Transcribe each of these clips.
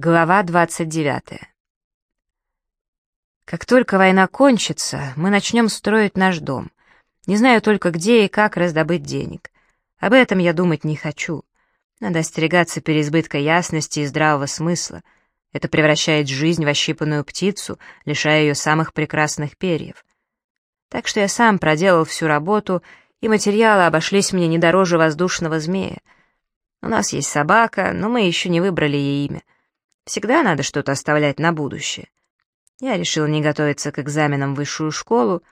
Глава 29. Как только война кончится, мы начнем строить наш дом. Не знаю только, где и как раздобыть денег. Об этом я думать не хочу. Надо остерегаться переизбытка ясности и здравого смысла. Это превращает жизнь в ощипанную птицу, лишая ее самых прекрасных перьев. Так что я сам проделал всю работу, и материалы обошлись мне не дороже воздушного змея. У нас есть собака, но мы еще не выбрали ей имя — Всегда надо что-то оставлять на будущее. Я решил не готовиться к экзаменам в высшую школу.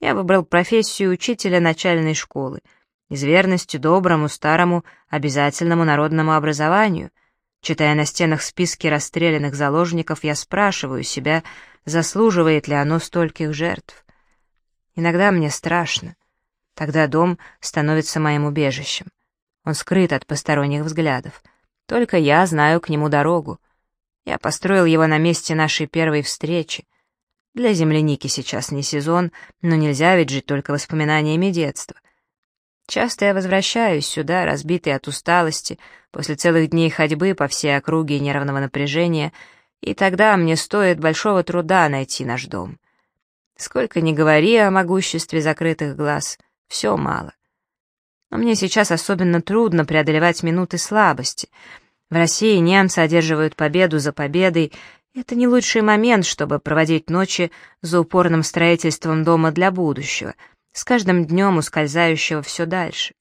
Я выбрал профессию учителя начальной школы из верности доброму, старому, обязательному народному образованию. Читая на стенах списки расстрелянных заложников, я спрашиваю себя, заслуживает ли оно стольких жертв. Иногда мне страшно. Тогда дом становится моим убежищем. Он скрыт от посторонних взглядов. Только я знаю к нему дорогу. Я построил его на месте нашей первой встречи. Для земляники сейчас не сезон, но нельзя ведь жить только воспоминаниями детства. Часто я возвращаюсь сюда, разбитый от усталости, после целых дней ходьбы по всей округе и нервного напряжения, и тогда мне стоит большого труда найти наш дом. Сколько ни говори о могуществе закрытых глаз, все мало. Но мне сейчас особенно трудно преодолевать минуты слабости — в России немцы одерживают победу за победой. Это не лучший момент, чтобы проводить ночи за упорным строительством дома для будущего, с каждым днем ускользающего все дальше.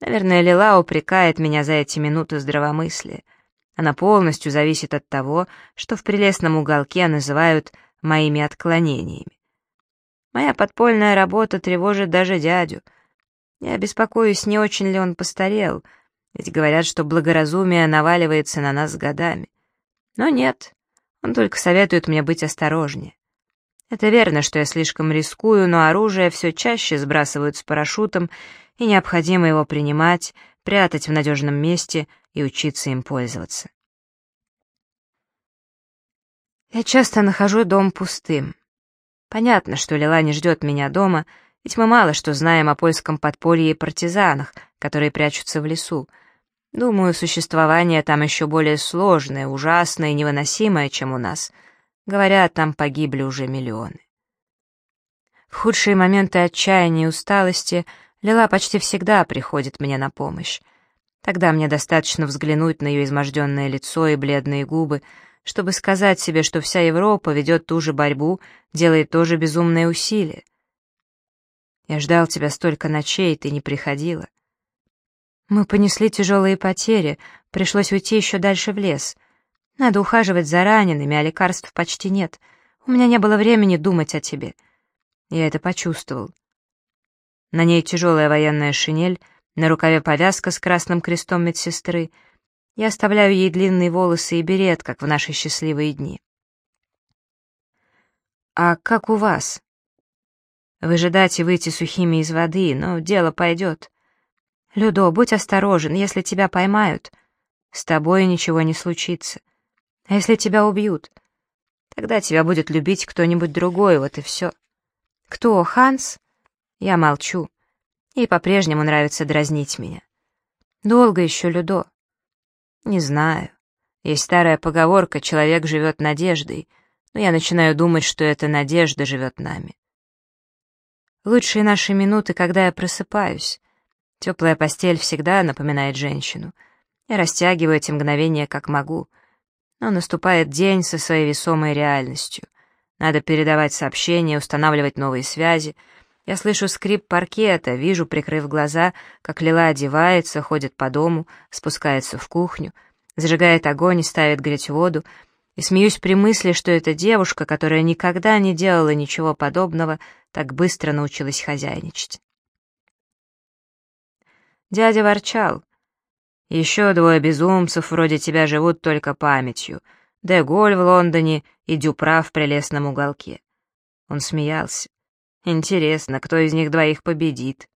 Наверное, Лила упрекает меня за эти минуты здравомыслия. Она полностью зависит от того, что в прелестном уголке называют моими отклонениями. Моя подпольная работа тревожит даже дядю. Я беспокоюсь, не очень ли он постарел — ведь говорят, что благоразумие наваливается на нас годами. Но нет, он только советует мне быть осторожнее. Это верно, что я слишком рискую, но оружие все чаще сбрасывают с парашютом, и необходимо его принимать, прятать в надежном месте и учиться им пользоваться. Я часто нахожу дом пустым. Понятно, что Лила не ждет меня дома, ведь мы мало что знаем о польском подполье и партизанах, которые прячутся в лесу, Думаю, существование там еще более сложное, ужасное и невыносимое, чем у нас. Говорят, там погибли уже миллионы. В худшие моменты отчаяния и усталости Лила почти всегда приходит мне на помощь. Тогда мне достаточно взглянуть на ее изможденное лицо и бледные губы, чтобы сказать себе, что вся Европа ведет ту же борьбу, делает то же безумное усилие. Я ждал тебя столько ночей, ты не приходила. Мы понесли тяжелые потери, пришлось уйти еще дальше в лес. Надо ухаживать за ранеными, а лекарств почти нет. У меня не было времени думать о тебе. Я это почувствовал. На ней тяжелая военная шинель, на рукаве повязка с красным крестом медсестры. Я оставляю ей длинные волосы и берет, как в наши счастливые дни. «А как у вас?» «Выжидать и выйти сухими из воды, но дело пойдет. «Людо, будь осторожен, если тебя поймают, с тобой ничего не случится. А если тебя убьют? Тогда тебя будет любить кто-нибудь другой, вот и все». «Кто, Ханс?» Я молчу. Ей по-прежнему нравится дразнить меня. «Долго еще, Людо?» «Не знаю. Есть старая поговорка «человек живет надеждой», но я начинаю думать, что эта надежда живет нами. Лучшие наши минуты, когда я просыпаюсь, Теплая постель всегда напоминает женщину. Я растягиваю эти мгновения как могу. Но наступает день со своей весомой реальностью. Надо передавать сообщения, устанавливать новые связи. Я слышу скрип паркета, вижу, прикрыв глаза, как Лила одевается, ходит по дому, спускается в кухню, зажигает огонь и ставит греть воду, и смеюсь при мысли, что эта девушка, которая никогда не делала ничего подобного, так быстро научилась хозяйничать. Дядя ворчал. «Еще двое безумцев вроде тебя живут только памятью. Де Голь в Лондоне и Дюпра в прелестном уголке». Он смеялся. «Интересно, кто из них двоих победит?»